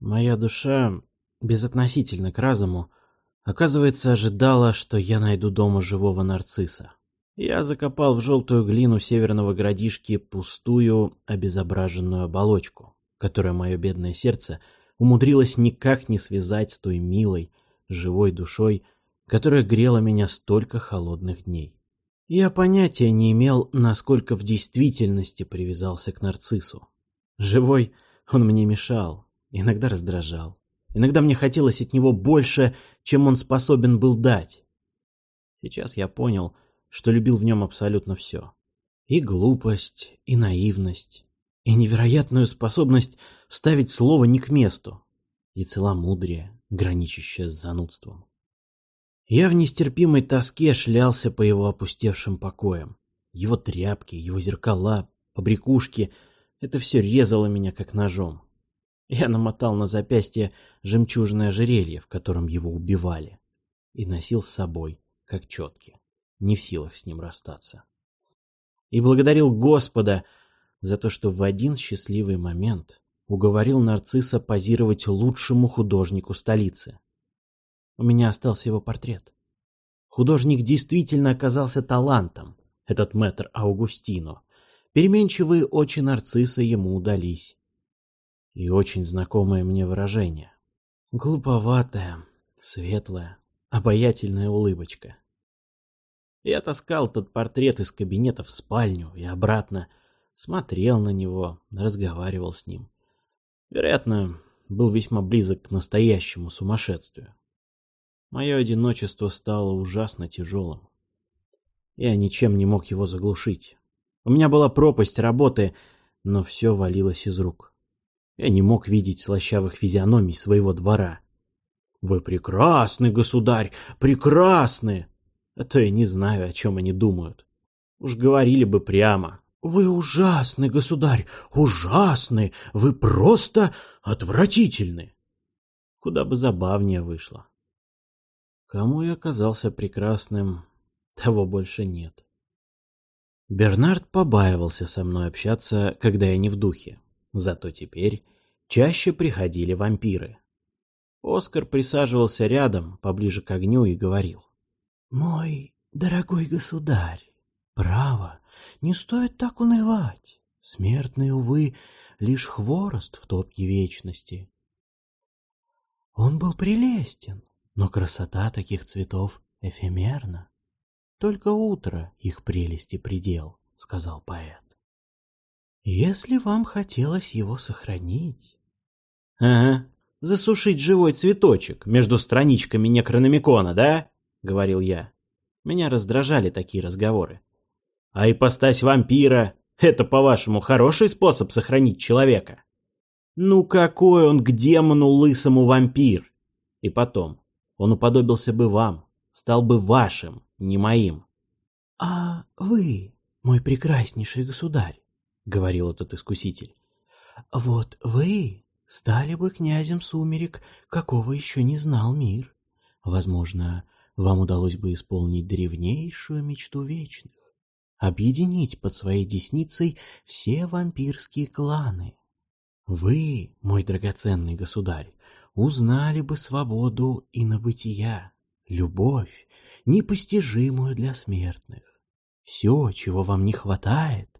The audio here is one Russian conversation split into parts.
Моя душа, безотносительно к разуму, оказывается, ожидала, что я найду дома живого нарцисса. Я закопал в желтую глину северного городишки пустую, обезображенную оболочку, которую мое бедное сердце умудрилось никак не связать с той милой, живой душой, которая грела меня столько холодных дней. Я понятия не имел, насколько в действительности привязался к нарциссу. Живой он мне мешал, иногда раздражал. Иногда мне хотелось от него больше, чем он способен был дать. Сейчас я понял, что любил в нем абсолютно все. И глупость, и наивность, и невероятную способность вставить слово не к месту, и целомудрие, граничащее с занудством. Я в нестерпимой тоске шлялся по его опустевшим покоям. Его тряпки, его зеркала, побрякушки — это все резало меня как ножом. Я намотал на запястье жемчужное ожерелье, в котором его убивали, и носил с собой, как четки, не в силах с ним расстаться. И благодарил Господа за то, что в один счастливый момент уговорил нарцисса позировать лучшему художнику столицы. У меня остался его портрет. Художник действительно оказался талантом, этот мэтр Аугустино. Переменчивые очи нарцисса ему удались. И очень знакомое мне выражение. Глуповатая, светлая, обаятельная улыбочка. Я таскал этот портрет из кабинета в спальню и обратно, смотрел на него, разговаривал с ним. Вероятно, был весьма близок к настоящему сумасшествию. Мое одиночество стало ужасно тяжелым. Я ничем не мог его заглушить. У меня была пропасть работы, но все валилось из рук. Я не мог видеть слащавых физиономий своего двора. «Вы прекрасны, государь, прекрасны!» А то я не знаю, о чем они думают. Уж говорили бы прямо. «Вы ужасны, государь, ужасны! Вы просто отвратительны!» Куда бы забавнее вышло. Кому я оказался прекрасным, того больше нет. Бернард побаивался со мной общаться, когда я не в духе. Зато теперь чаще приходили вампиры. Оскар присаживался рядом, поближе к огню, и говорил. «Мой дорогой государь, право, не стоит так унывать. Смертный, увы, лишь хворост в топке вечности. Он был прелестен, но красота таких цветов эфемерна. Только утро их прелести предел, сказал поэт. Если вам хотелось его сохранить... Ага, засушить живой цветочек между страничками некрономикона, да? Говорил я. Меня раздражали такие разговоры. А ипостась вампира — это, по-вашему, хороший способ сохранить человека? Ну какой он к демону лысому вампир? И потом, он уподобился бы вам, стал бы вашим, не моим. — А вы, мой прекраснейший государь, — говорил этот искуситель, — вот вы стали бы князем сумерек, какого еще не знал мир. Возможно, вам удалось бы исполнить древнейшую мечту вечных — объединить под своей десницей все вампирские кланы. Вы, мой драгоценный государь, узнали бы свободу и на бытия, любовь, непостижимую для смертных. Все, чего вам не хватает.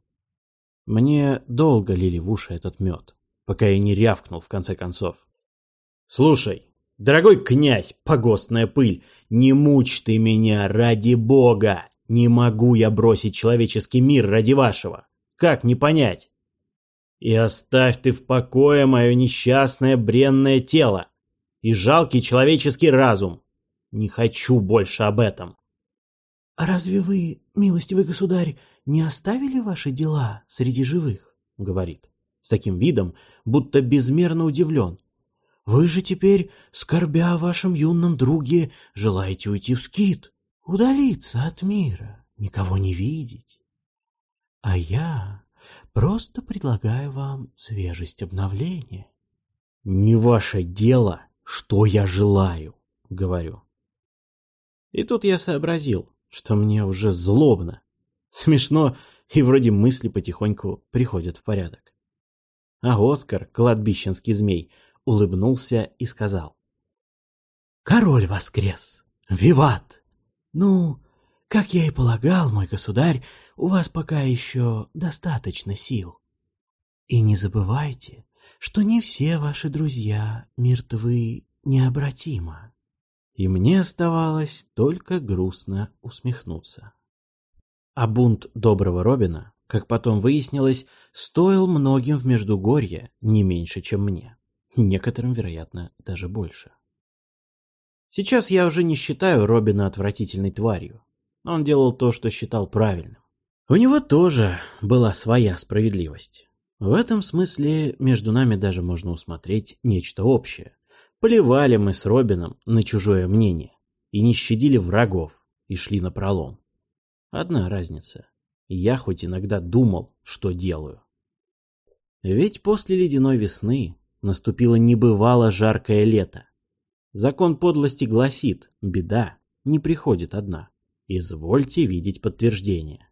Мне долго лили в уши этот мед, пока я не рявкнул в конце концов. Слушай, дорогой князь, погостная пыль, не мучь ты меня ради бога! Не могу я бросить человеческий мир ради вашего. Как не понять? И оставь ты в покое мое несчастное бренное тело и жалкий человеческий разум. Не хочу больше об этом. — А разве вы, милостивый государь, не оставили ваши дела среди живых? — говорит, с таким видом, будто безмерно удивлен. — Вы же теперь, скорбя о вашем юном друге, желаете уйти в скит, удалиться от мира, никого не видеть. А я Просто предлагаю вам свежесть обновления. Не ваше дело, что я желаю, говорю. И тут я сообразил, что мне уже злобно. Смешно, и вроде мысли потихоньку приходят в порядок. А Оскар, кладбищенский змей, улыбнулся и сказал. «Король воскрес! Виват! Ну, как я и полагал, мой государь, у вас пока еще достаточно сил. И не забывайте, что не все ваши друзья мертвы необратимо. И мне оставалось только грустно усмехнуться. А бунт доброго Робина, как потом выяснилось, стоил многим в Междугорье не меньше, чем мне. Некоторым, вероятно, даже больше. Сейчас я уже не считаю Робина отвратительной тварью. Он делал то, что считал правильным. У него тоже была своя справедливость. В этом смысле между нами даже можно усмотреть нечто общее. Поливали мы с Робином на чужое мнение и не щадили врагов и шли на пролом. Одна разница. Я хоть иногда думал, что делаю. Ведь после ледяной весны наступило небывало жаркое лето. Закон подлости гласит, беда не приходит одна. Извольте видеть подтверждение.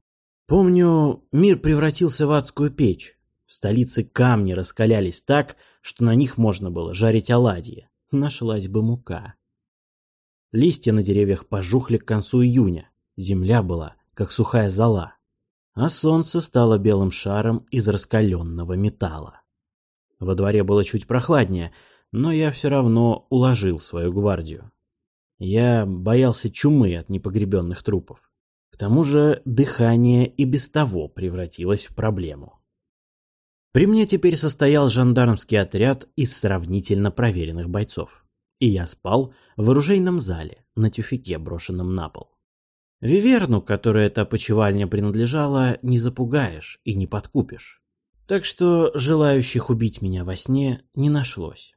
Помню, мир превратился в адскую печь. В столице камни раскалялись так, что на них можно было жарить оладьи. Нашлась бы мука. Листья на деревьях пожухли к концу июня. Земля была, как сухая зола. А солнце стало белым шаром из раскаленного металла. Во дворе было чуть прохладнее, но я все равно уложил свою гвардию. Я боялся чумы от непогребенных трупов. К тому же дыхание и без того превратилось в проблему. При мне теперь состоял жандармский отряд из сравнительно проверенных бойцов. И я спал в оружейном зале, на тюфике, брошенном на пол. Виверну, которой эта почевальня принадлежала, не запугаешь и не подкупишь. Так что желающих убить меня во сне не нашлось.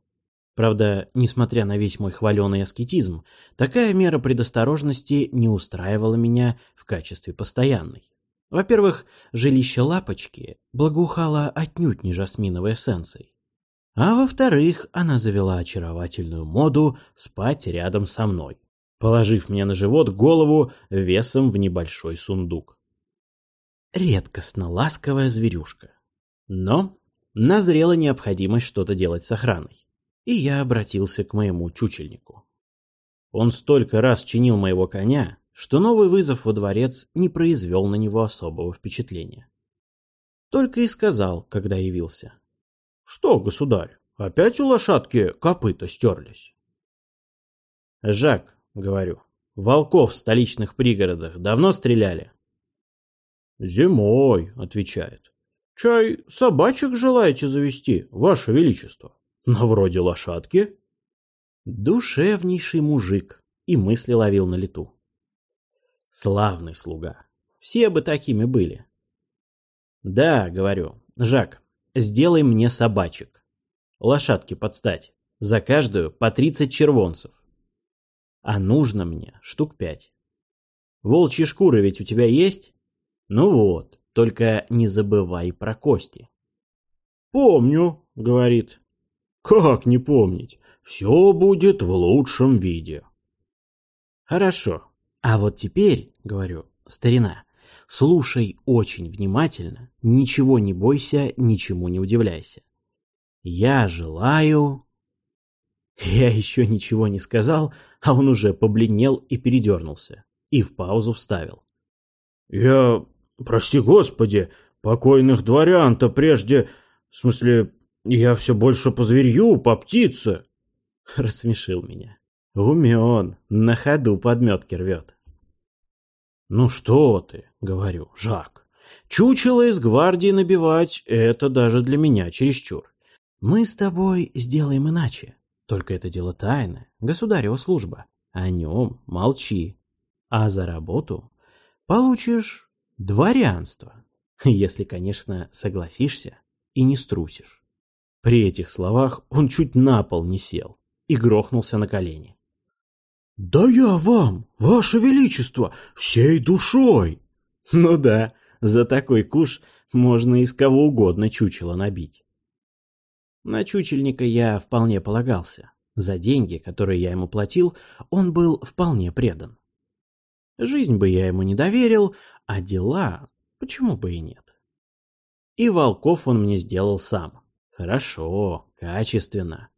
Правда, несмотря на весь мой хваленый аскетизм, такая мера предосторожности не устраивала меня в качестве постоянной. Во-первых, жилище лапочки благоухало отнюдь не жасминовой эссенцией. А во-вторых, она завела очаровательную моду спать рядом со мной, положив мне на живот голову весом в небольшой сундук. Редкостно ласковая зверюшка. Но назрела необходимость что-то делать с охраной и я обратился к моему чучельнику. Он столько раз чинил моего коня, что новый вызов во дворец не произвел на него особого впечатления. Только и сказал, когда явился. — Что, государь, опять у лошадки копыта стерлись? — Жак, — говорю, — волков в столичных пригородах давно стреляли? — Зимой, — отвечает. — Чай собачек желаете завести, ваше величество? но вроде лошадки. Душевнейший мужик и мысли ловил на лету. Славный слуга. Все бы такими были. Да, говорю, Жак, сделай мне собачек. Лошадки подстать. За каждую по тридцать червонцев. А нужно мне штук пять. Волчьи шкуры ведь у тебя есть? Ну вот, только не забывай про кости. Помню, говорит. Как не помнить? Все будет в лучшем виде. Хорошо. А вот теперь, говорю, старина, слушай очень внимательно, ничего не бойся, ничему не удивляйся. Я желаю... Я еще ничего не сказал, а он уже побледнел и передернулся. И в паузу вставил. Я, прости господи, покойных дворян-то прежде... В смысле, я все больше по зверью, по птице. Рассмешил меня. Умен, на ходу подметки рвет. Ну что ты, говорю, Жак. Чучело из гвардии набивать — это даже для меня чересчур. Мы с тобой сделаем иначе. Только это дело тайное, государева служба. О нем молчи. А за работу получишь дворянство. Если, конечно, согласишься и не струсишь. При этих словах он чуть на пол не сел и грохнулся на колени. «Да я вам, ваше величество, всей душой!» «Ну да, за такой куш можно из кого угодно чучело набить». На чучельника я вполне полагался. За деньги, которые я ему платил, он был вполне предан. Жизнь бы я ему не доверил, а дела почему бы и нет. И волков он мне сделал сам. Хорошо, качественно.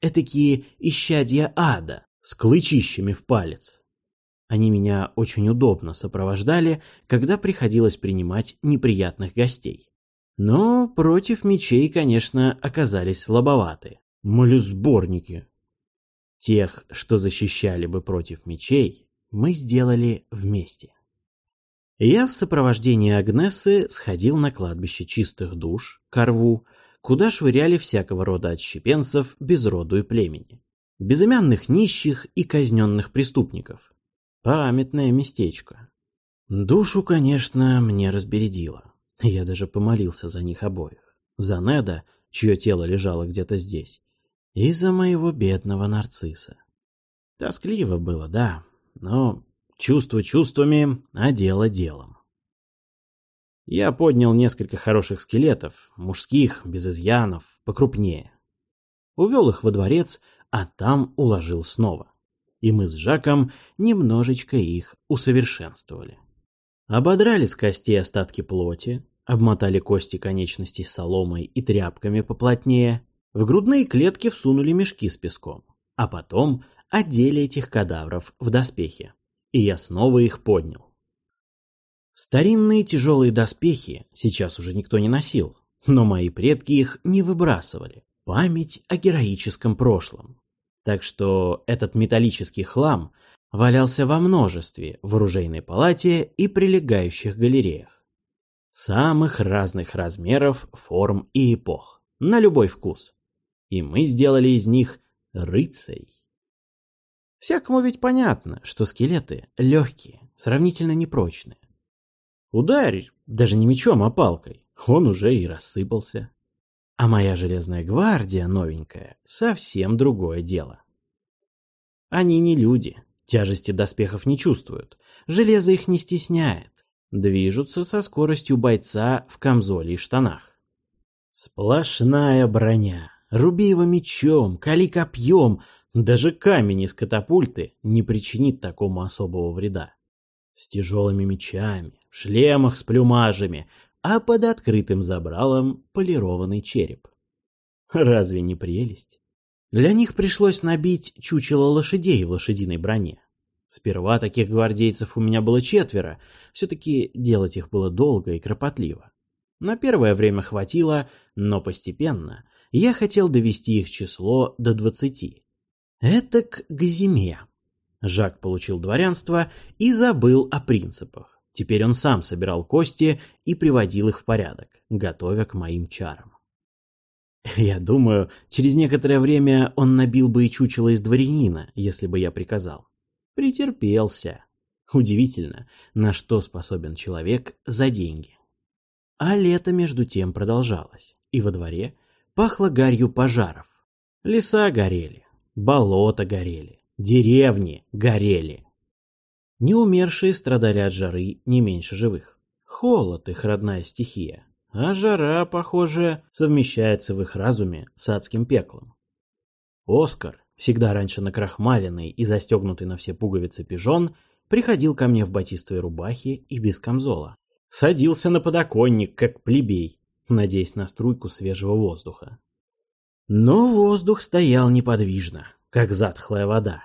этакие исчадья ада с клычищами в палец. Они меня очень удобно сопровождали, когда приходилось принимать неприятных гостей. Но против мечей, конечно, оказались слабоваты. Молесборники. Тех, что защищали бы против мечей, мы сделали вместе. Я в сопровождении Агнесы сходил на кладбище чистых душ, Корву, куда швыряли всякого рода отщепенцев без роду и племени. Безымянных нищих и казненных преступников. Памятное местечко. Душу, конечно, мне разбередило. Я даже помолился за них обоих. За Неда, чье тело лежало где-то здесь, и за моего бедного нарцисса. Тоскливо было, да, но Чувство чувствами, а дело делом. Я поднял несколько хороших скелетов, мужских, без изъянов, покрупнее. Увел их во дворец, а там уложил снова. И мы с Жаком немножечко их усовершенствовали. Ободрали с костей остатки плоти, обмотали кости конечностей соломой и тряпками поплотнее, в грудные клетки всунули мешки с песком, а потом одели этих кадавров в доспехи и я снова их поднял. Старинные тяжелые доспехи сейчас уже никто не носил, но мои предки их не выбрасывали. Память о героическом прошлом. Так что этот металлический хлам валялся во множестве в оружейной палате и прилегающих галереях. Самых разных размеров, форм и эпох, на любой вкус. И мы сделали из них рыцарей. Всякому ведь понятно, что скелеты легкие, сравнительно непрочные. Ударь, даже не мечом, а палкой, он уже и рассыпался. А моя железная гвардия новенькая — совсем другое дело. Они не люди, тяжести доспехов не чувствуют, железо их не стесняет, движутся со скоростью бойца в камзоле и штанах. Сплошная броня, руби его мечом, кали копьем — даже камень из катапульты не причинит такому особого вреда. С тяжелыми мечами, в шлемах с плюмажами, а под открытым забралом полированный череп. Разве не прелесть? Для них пришлось набить чучело лошадей в лошадиной броне. Сперва таких гвардейцев у меня было четверо, все-таки делать их было долго и кропотливо. На первое время хватило, но постепенно я хотел довести их число до двадцати. Это к зиме. Жак получил дворянство и забыл о принципах. Теперь он сам собирал кости и приводил их в порядок, готовя к моим чарам. Я думаю, через некоторое время он набил бы и чучело из дворянина, если бы я приказал. Претерпелся. Удивительно, на что способен человек за деньги. А лето между тем продолжалось, и во дворе пахло гарью пожаров. Леса горели, Болота горели, деревни горели. Неумершие страдали от жары не меньше живых. Холод их родная стихия, а жара, похоже, совмещается в их разуме с адским пеклом. Оскар, всегда раньше накрахмаленный и застегнутый на все пуговицы пижон, приходил ко мне в батистовой рубахе и без камзола. Садился на подоконник, как плебей, надеясь на струйку свежего воздуха. Но воздух стоял неподвижно, как затхлая вода.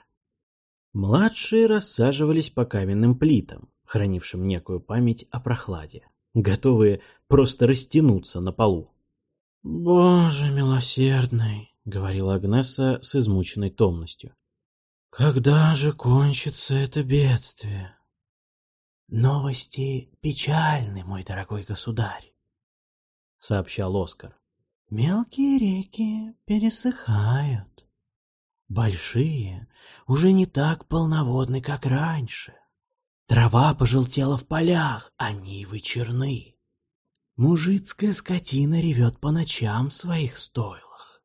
Младшие рассаживались по каменным плитам, хранившим некую память о прохладе, готовые просто растянуться на полу. «Боже милосердный!» — говорила Агнеса с измученной томностью. «Когда же кончится это бедствие?» «Новости печальны, мой дорогой государь», — сообщал Оскар. Мелкие реки пересыхают. Большие уже не так полноводны, как раньше. Трава пожелтела в полях, а нивы черны. Мужицкая скотина ревет по ночам в своих стойлах.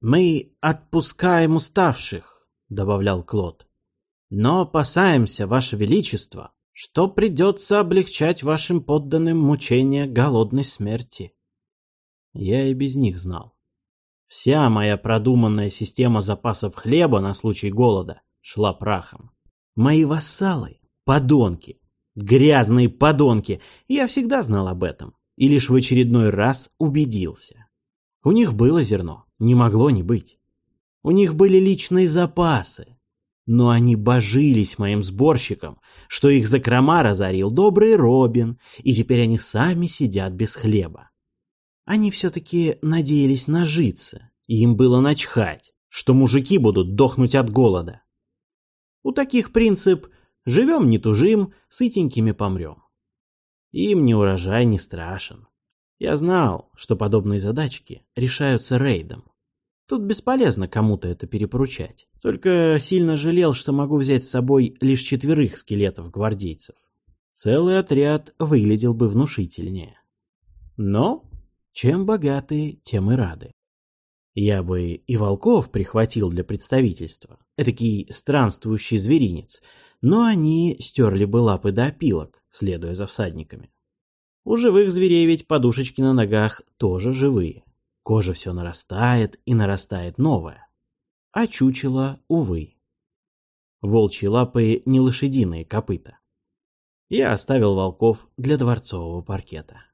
«Мы отпускаем уставших», — добавлял Клод. «Но опасаемся, Ваше Величество, что придется облегчать вашим подданным мучения голодной смерти. Я и без них знал. Вся моя продуманная система запасов хлеба на случай голода шла прахом. Мои вассалы — подонки, грязные подонки, я всегда знал об этом и лишь в очередной раз убедился. У них было зерно, не могло не быть. У них были личные запасы. Но они божились моим сборщикам, что их закрома разорил добрый Робин, и теперь они сами сидят без хлеба. Они все-таки надеялись нажиться, и им было начхать, что мужики будут дохнуть от голода. У таких принцип «живем не тужим, сытенькими помрем». Им не урожай не страшен. Я знал, что подобные задачки решаются рейдом. Тут бесполезно кому-то это перепоручать. Только сильно жалел, что могу взять с собой лишь четверых скелетов-гвардейцев. Целый отряд выглядел бы внушительнее. Но чем богаты, тем и рады. Я бы и волков прихватил для представительства, этакий странствующий зверинец, но они стерли бы лапы до опилок, следуя за всадниками. У живых зверей ведь подушечки на ногах тоже живые. Кожа все нарастает и нарастает новая. А чучело, увы. Волчьи лапы не лошадиные копыта. Я оставил волков для дворцового паркета.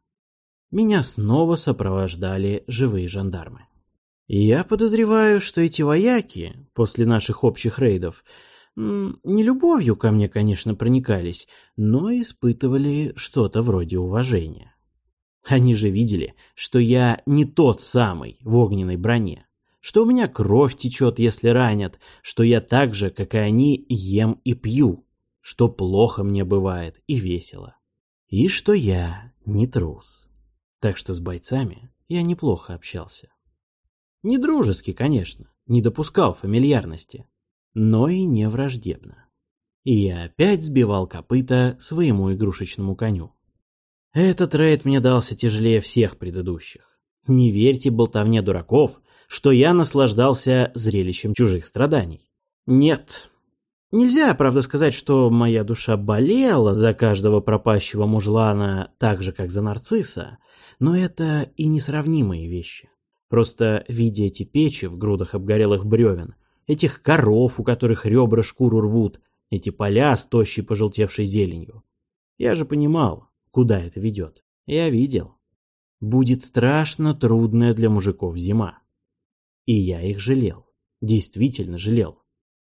Меня снова сопровождали живые жандармы. Я подозреваю, что эти вояки, после наших общих рейдов, не любовью ко мне, конечно, проникались, но испытывали что-то вроде уважения. Они же видели, что я не тот самый в огненной броне, что у меня кровь течет, если ранят, что я так же, как и они, ем и пью, что плохо мне бывает и весело, и что я не трус. Так что с бойцами я неплохо общался. Не дружески, конечно, не допускал фамильярности, но и не враждебно. И опять сбивал копыта своему игрушечному коню. Этот рейд мне дался тяжелее всех предыдущих. Не верьте болтовне дураков, что я наслаждался зрелищем чужих страданий. Нет. Нельзя, правда, сказать, что моя душа болела за каждого пропащего мужлана так же, как за нарцисса, но это и несравнимые вещи. Просто видя эти печи в грудах обгорелых бревен, этих коров, у которых ребра шкуру рвут, эти поля с тощей пожелтевшей зеленью, я же понимал, куда это ведет. Я видел. Будет страшно трудная для мужиков зима. И я их жалел. Действительно жалел.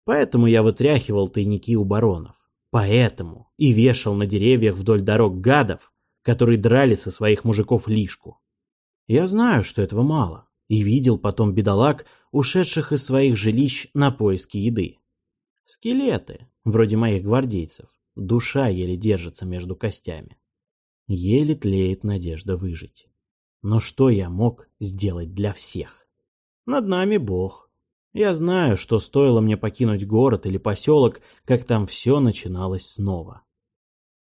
Поэтому я вытряхивал тайники у баронов. Поэтому и вешал на деревьях вдоль дорог гадов, которые драли со своих мужиков лишку. Я знаю, что этого мало, и видел потом бедолаг, ушедших из своих жилищ на поиски еды. Скелеты, вроде моих гвардейцев, душа еле держится между костями. Еле тлеет надежда выжить. Но что я мог сделать для всех? Над нами Бог. Я знаю, что стоило мне покинуть город или поселок, как там все начиналось снова.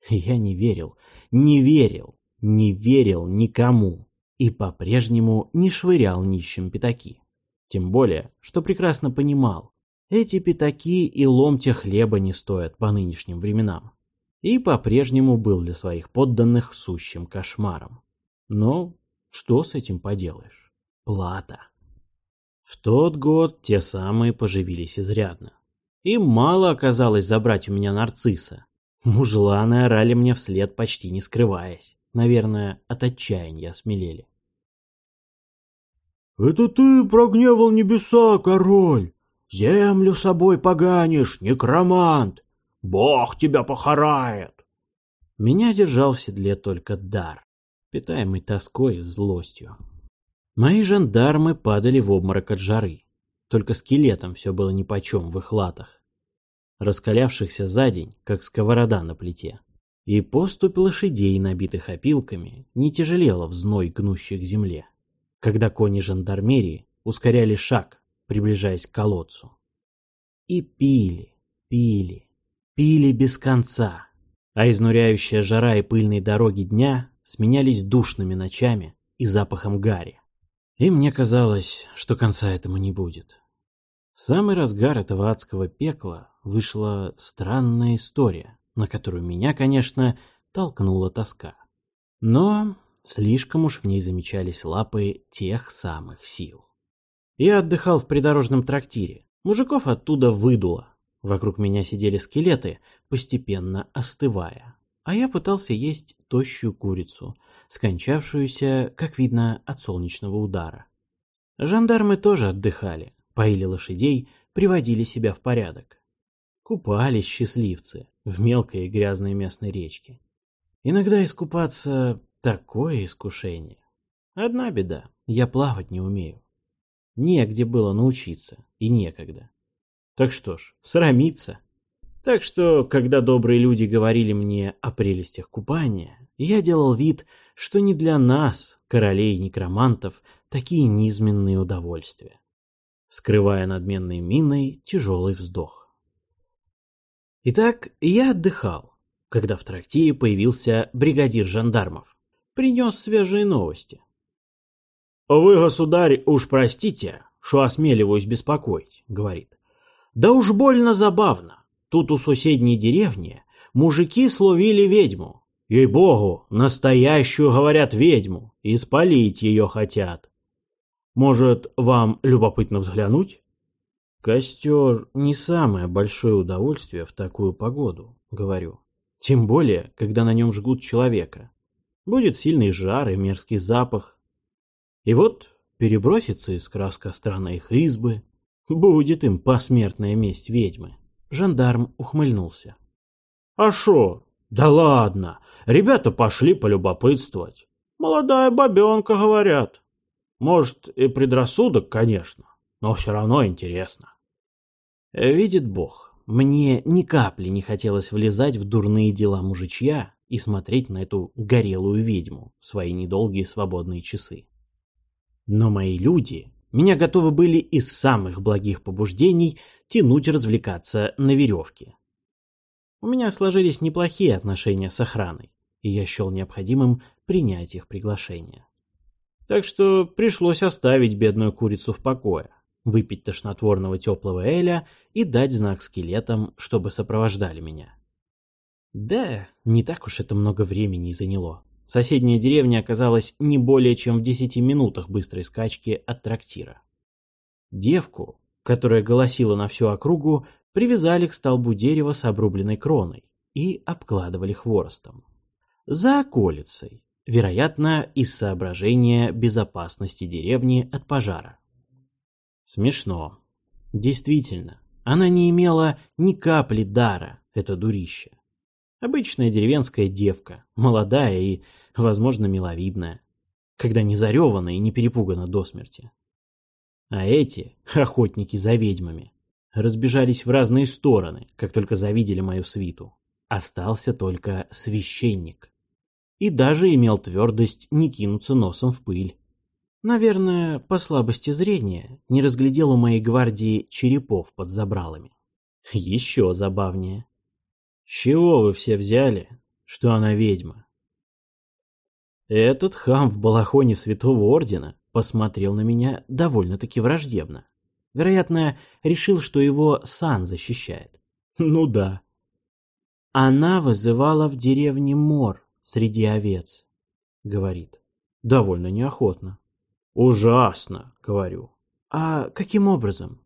Я не верил, не верил, не верил никому и по-прежнему не швырял нищим пятаки. Тем более, что прекрасно понимал, эти пятаки и ломтя хлеба не стоят по нынешним временам и по-прежнему был для своих подданных сущим кошмаром. Но что с этим поделаешь? Плата. В тот год те самые поживились изрядно. Им мало оказалось забрать у меня нарцисса. Мужланы орали мне вслед, почти не скрываясь. Наверное, от отчаяния осмелели. «Это ты прогневал небеса, король! Землю собой поганишь, некромант! Бог тебя похарает!» Меня держал в седле только дар, питаемый тоской и злостью. Мои жандармы падали в обморок от жары. Только скелетом все было нипочем в их латах, раскалявшихся за день, как сковорода на плите. И поступь лошадей, набитых опилками, не тяжелела в зной гнущих земле, когда кони жандармерии ускоряли шаг, приближаясь к колодцу. И пили, пили, Пили без конца, а изнуряющая жара и пыльные дороги дня сменялись душными ночами и запахом гари. И мне казалось, что конца этому не будет. В самый разгар этого адского пекла вышла странная история, на которую меня, конечно, толкнула тоска. Но слишком уж в ней замечались лапы тех самых сил. Я отдыхал в придорожном трактире. Мужиков оттуда выдуло, Вокруг меня сидели скелеты, постепенно остывая. А я пытался есть тощую курицу, скончавшуюся, как видно, от солнечного удара. Жандармы тоже отдыхали, поили лошадей, приводили себя в порядок. Купались счастливцы в мелкой и грязной местной речке. Иногда искупаться — такое искушение. Одна беда — я плавать не умею. Негде было научиться, и некогда. Так что ж, срамиться. Так что, когда добрые люди говорили мне о прелестях купания, я делал вид, что не для нас, королей и некромантов, такие низменные удовольствия, скрывая надменной миной тяжелый вздох. Итак, я отдыхал, когда в трактире появился бригадир жандармов. Принес свежие новости. «Вы, государь, уж простите, что осмеливаюсь беспокоить», — говорит. «Да уж больно забавно. Тут у соседней деревни мужики словили ведьму. Ей-богу, настоящую, говорят, ведьму, и спалить ее хотят. Может, вам любопытно взглянуть? Костер не самое большое удовольствие в такую погоду, говорю. Тем более, когда на нем жгут человека. Будет сильный жар и мерзкий запах. И вот перебросится искра с костра на их избы. Будет им посмертная месть ведьмы. Жандарм ухмыльнулся. «А шо? Да ладно, ребята пошли полюбопытствовать. Молодая бабенка, говорят. Может, и предрассудок, конечно, но все равно интересно». Видит Бог, мне ни капли не хотелось влезать в дурные дела мужичья и смотреть на эту горелую ведьму в свои недолгие свободные часы. Но мои люди меня готовы были из самых благих побуждений тянуть развлекаться на веревке. У меня сложились неплохие отношения с охраной, и я счел необходимым принять их приглашение. Так что пришлось оставить бедную курицу в покое, выпить тошнотворного теплого эля и дать знак скелетам, чтобы сопровождали меня. Да, не так уж это много времени заняло. Соседняя деревня оказалась не более чем в десяти минутах быстрой скачки от трактира. Девку, которая голосила на всю округу, привязали к столбу дерева с обрубленной кроной и обкладывали хворостом. За околицей, вероятно, из соображения безопасности деревни от пожара. Смешно. Действительно, она не имела ни капли дара, это дурище. Обычная деревенская девка, молодая и, возможно, миловидная, когда не заревана и не перепугана до смерти. А эти, охотники за ведьмами, разбежались в разные стороны, как только завидели мою свиту. Остался только священник. И даже имел твердость не кинуться носом в пыль. Наверное, по слабости зрения не разглядел у моей гвардии черепов под забралами. Еще забавнее. С чего вы все взяли, что она ведьма? Этот хам в балахоне святого ордена посмотрел на меня довольно-таки враждебно. Вероятно, решил, что его сан защищает. Ну да. Она вызывала в деревне мор среди овец, говорит. Довольно неохотно. Ужасно, говорю. А каким образом?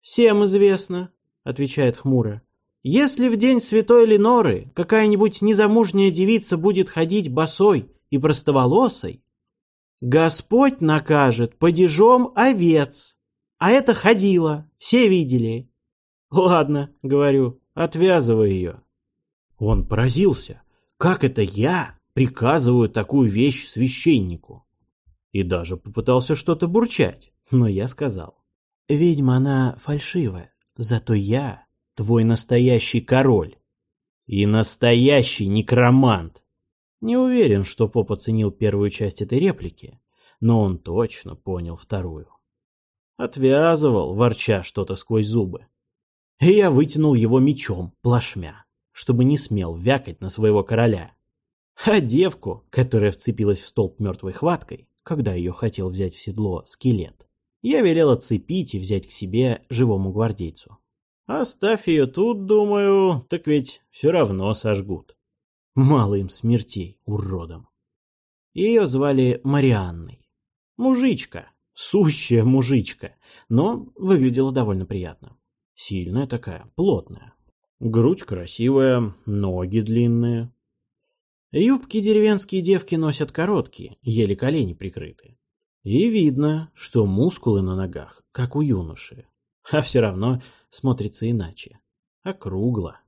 Всем известно, отвечает хмуро. Если в день святой Леноры какая-нибудь незамужняя девица будет ходить босой и простоволосой, Господь накажет падежом овец. А это ходила, все видели. Ладно, говорю, отвязывай ее. Он поразился. Как это я приказываю такую вещь священнику? И даже попытался что-то бурчать, но я сказал. Ведьма она фальшивая, зато я твой настоящий король. И настоящий некромант. Не уверен, что Поп оценил первую часть этой реплики, но он точно понял вторую. Отвязывал, ворча что-то сквозь зубы. И я вытянул его мечом, плашмя, чтобы не смел вякать на своего короля. А девку, которая вцепилась в столб мертвой хваткой, когда ее хотел взять в седло скелет, я велел отцепить и взять к себе живому гвардейцу. Оставь ее тут, думаю, так ведь все равно сожгут. Мало им смертей, уродам. Ее звали Марианной. Мужичка, сущая мужичка, но выглядела довольно приятно. Сильная такая, плотная. Грудь красивая, ноги длинные. Юбки деревенские девки носят короткие, еле колени прикрыты. И видно, что мускулы на ногах как у юноши, а все равно смотрится иначе, округло.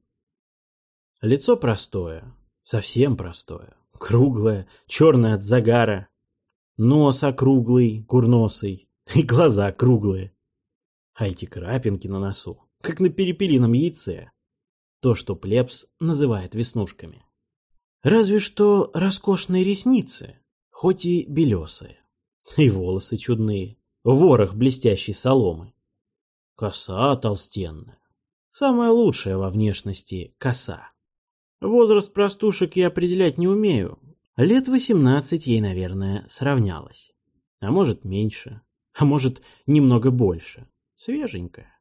Лицо простое, совсем простое, круглое, черное от загара, нос округлый, курносый, и глаза круглые. А эти крапинки на носу, как на перепелином яйце, то, что плебс называет веснушками. Разве что роскошные ресницы, хоть и белесые. И волосы чудные, ворох блестящей соломы. Коса толстенная. Самая лучшая во внешности коса. Возраст простушек я определять не умею. Лет восемнадцать ей, наверное, сравнялось. А может, меньше. А может, немного больше. Свеженькая.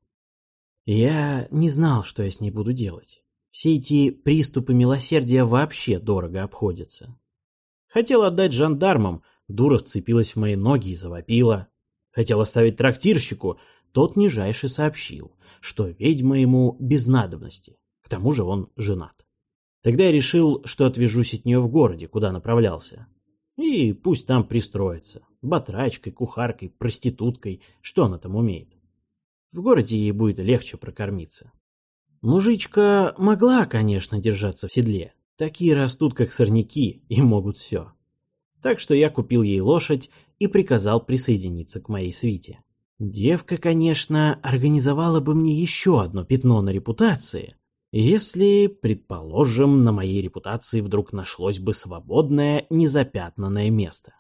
Я не знал, что я с ней буду делать. Все эти приступы милосердия вообще дорого обходятся. Хотел отдать жандармам, дура вцепилась в мои ноги и завопила. Хотел оставить трактирщику, тот нижайше сообщил, что ведьма ему без надобности, к тому же он женат. Тогда я решил, что отвяжусь от нее в городе, куда направлялся. И пусть там пристроится, батрачкой, кухаркой, проституткой, что она там умеет. В городе ей будет легче прокормиться. Мужичка могла, конечно, держаться в седле. Такие растут, как сорняки, и могут все. Так что я купил ей лошадь и приказал присоединиться к моей свите. Девка, конечно, организовала бы мне еще одно пятно на репутации, если, предположим, на моей репутации вдруг нашлось бы свободное, незапятнанное место.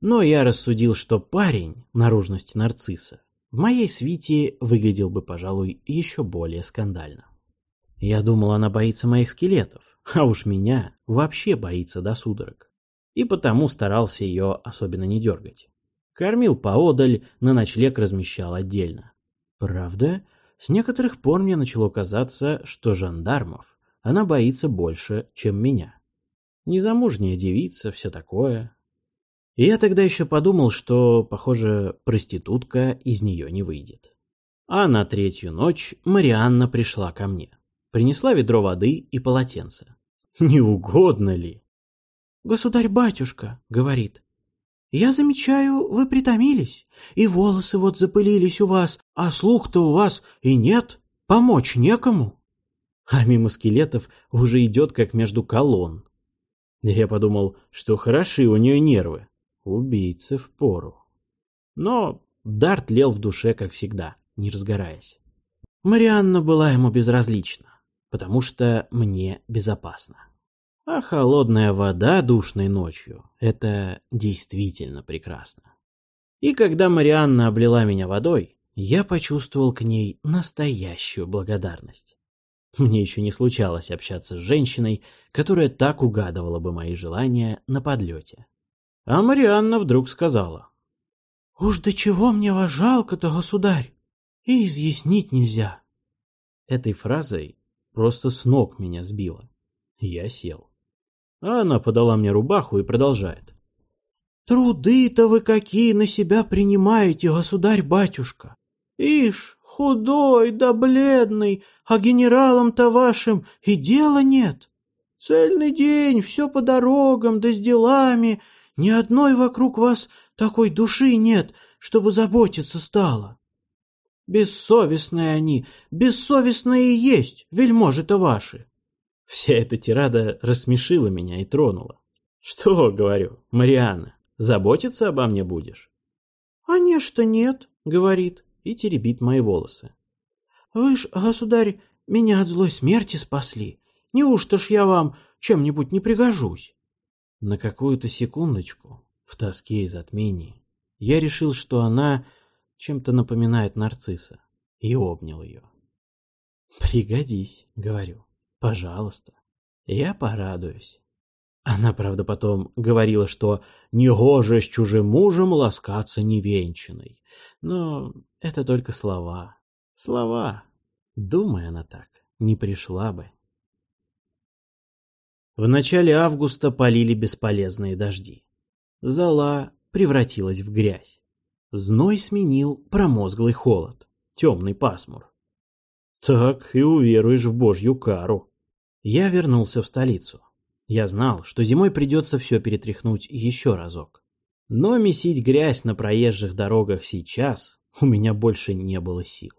Но я рассудил, что парень, наружности нарцисса, в моей свите выглядел бы, пожалуй, еще более скандально. Я думал, она боится моих скелетов, а уж меня вообще боится до судорог. И потому старался ее особенно не дергать. Кормил поодаль, на ночлег размещал отдельно. Правда, с некоторых пор мне начало казаться, что жандармов она боится больше, чем меня. Незамужняя девица, все такое. И я тогда еще подумал, что, похоже, проститутка из нее не выйдет. А на третью ночь Марианна пришла ко мне. Принесла ведро воды и полотенце. Не угодно ли? «Государь-батюшка», — говорит, — «я замечаю, вы притомились, и волосы вот запылились у вас, а слух-то у вас и нет, помочь некому». А мимо скелетов уже идет, как между колонн. Я подумал, что хороши у нее нервы. Убийцы в пору. Но Дарт лел в душе, как всегда, не разгораясь. Марианна была ему безразлична потому что мне безопасно. А холодная вода душной ночью — это действительно прекрасно. И когда Марианна облила меня водой, я почувствовал к ней настоящую благодарность. Мне еще не случалось общаться с женщиной, которая так угадывала бы мои желания на подлете. А Марианна вдруг сказала. «Уж до чего мне вас жалко-то, государь, и изъяснить нельзя». Этой фразой Просто с ног меня сбила. Я сел. А она подала мне рубаху и продолжает. «Труды-то вы какие на себя принимаете, государь-батюшка! Ишь, худой да бледный, а генералам-то вашим и дела нет. Цельный день, все по дорогам да с делами, ни одной вокруг вас такой души нет, чтобы заботиться стало. Бессовестные они, бессовестные и есть, вельможи-то ваши. Вся эта тирада рассмешила меня и тронула. Что, говорю, Марианна, заботиться обо мне будешь? А не что нет, говорит, и теребит мои волосы. Вы ж, государь, меня от злой смерти спасли. Неужто ж я вам чем-нибудь не пригожусь? На какую-то секундочку, в тоске и затмении, я решил, что она чем-то напоминает нарцисса, и обнял ее. «Пригодись», — говорю, — «пожалуйста, я порадуюсь». Она, правда, потом говорила, что негоже с чужим мужем ласкаться невенчанной. Но это только слова. Слова. Думая она так, не пришла бы. В начале августа полили бесполезные дожди. Зала превратилась в грязь. Зной сменил промозглый холод, темный пасмур. Так и уверуешь в божью кару. Я вернулся в столицу. Я знал, что зимой придется все перетряхнуть еще разок. Но месить грязь на проезжих дорогах сейчас у меня больше не было сил.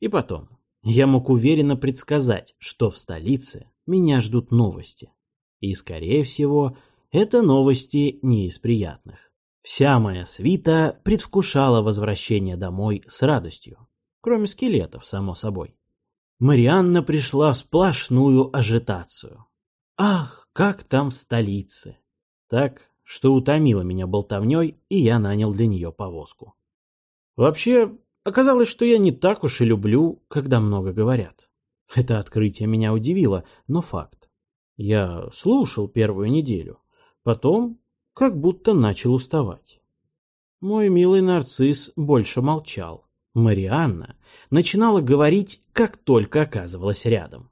И потом, я мог уверенно предсказать, что в столице меня ждут новости. И, скорее всего, это новости не из приятных. Вся моя свита предвкушала возвращение домой с радостью, кроме скелетов, само собой. Марианна пришла в сплошную ажитацию. Ах, как там в столице! Так, что утомило меня болтовней, и я нанял для нее повозку. Вообще, оказалось, что я не так уж и люблю, когда много говорят. Это открытие меня удивило, но факт. Я слушал первую неделю, потом как будто начал уставать. Мой милый нарцисс больше молчал. Марианна начинала говорить, как только оказывалась рядом.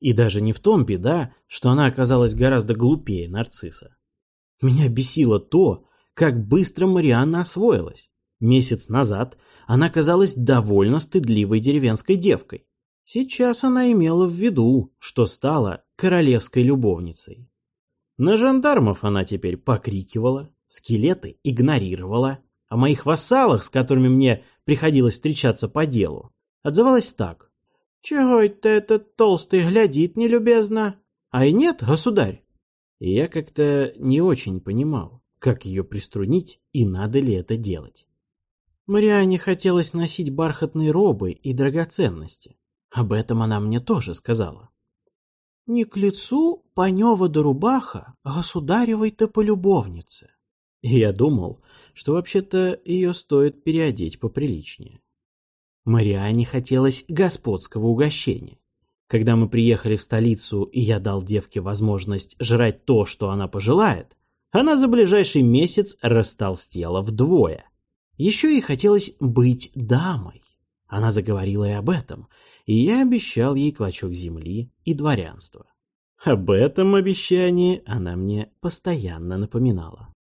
И даже не в том беда, что она оказалась гораздо глупее нарцисса. Меня бесило то, как быстро Марианна освоилась. Месяц назад она казалась довольно стыдливой деревенской девкой. Сейчас она имела в виду, что стала королевской любовницей. На жандармов она теперь покрикивала, скелеты игнорировала, а моих вассалах, с которыми мне приходилось встречаться по делу, отзывалась так. «Чего это этот толстый глядит нелюбезно? А и нет, государь?» И я как-то не очень понимал, как ее приструнить и надо ли это делать. Мариане хотелось носить бархатные робы и драгоценности. Об этом она мне тоже сказала. Не к лицу Панева да рубаха государевой-то полюбовнице. Я думал, что вообще-то ее стоит переодеть поприличнее. Мариане хотелось господского угощения. Когда мы приехали в столицу, и я дал девке возможность жрать то, что она пожелает, она за ближайший месяц растолстела вдвое. Еще ей хотелось быть дамой. Она заговорила и об этом, и я обещал ей клочок земли и дворянство. Об этом обещании она мне постоянно напоминала.